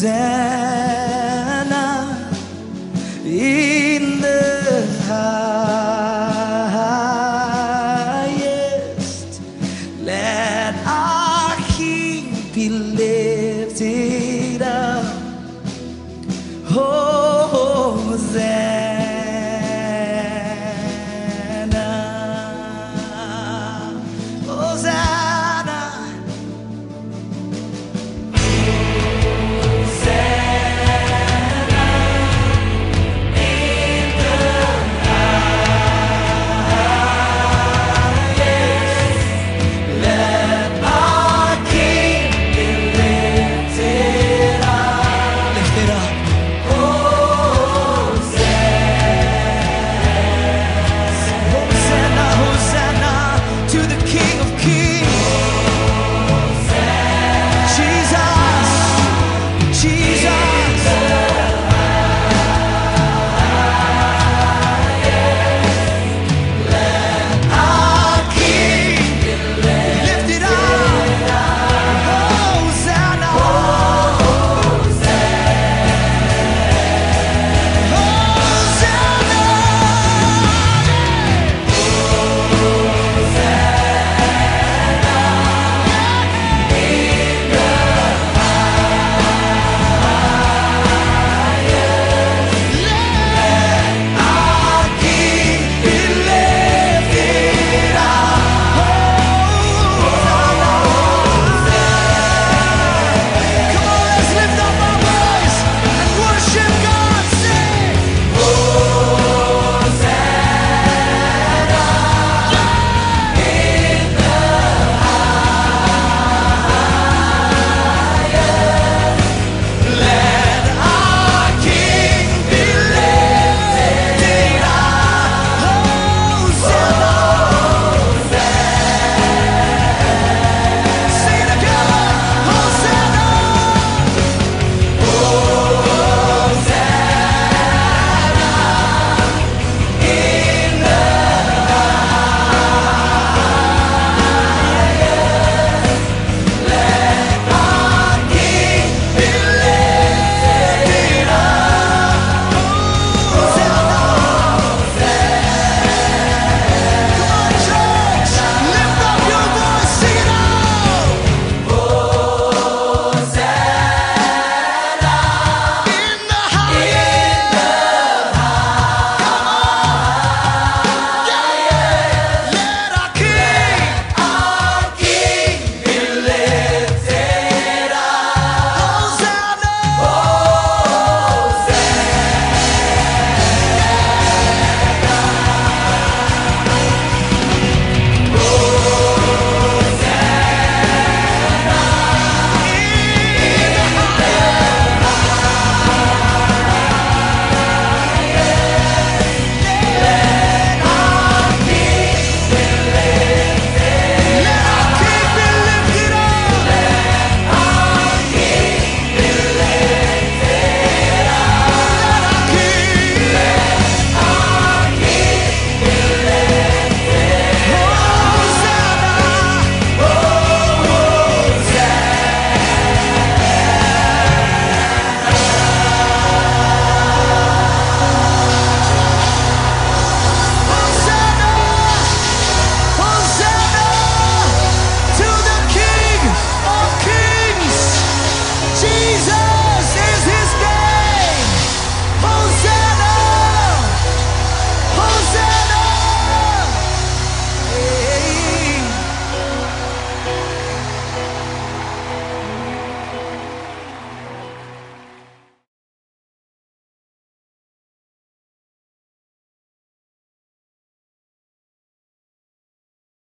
Hosanna in the highest. Let our King be lifted up. Oh,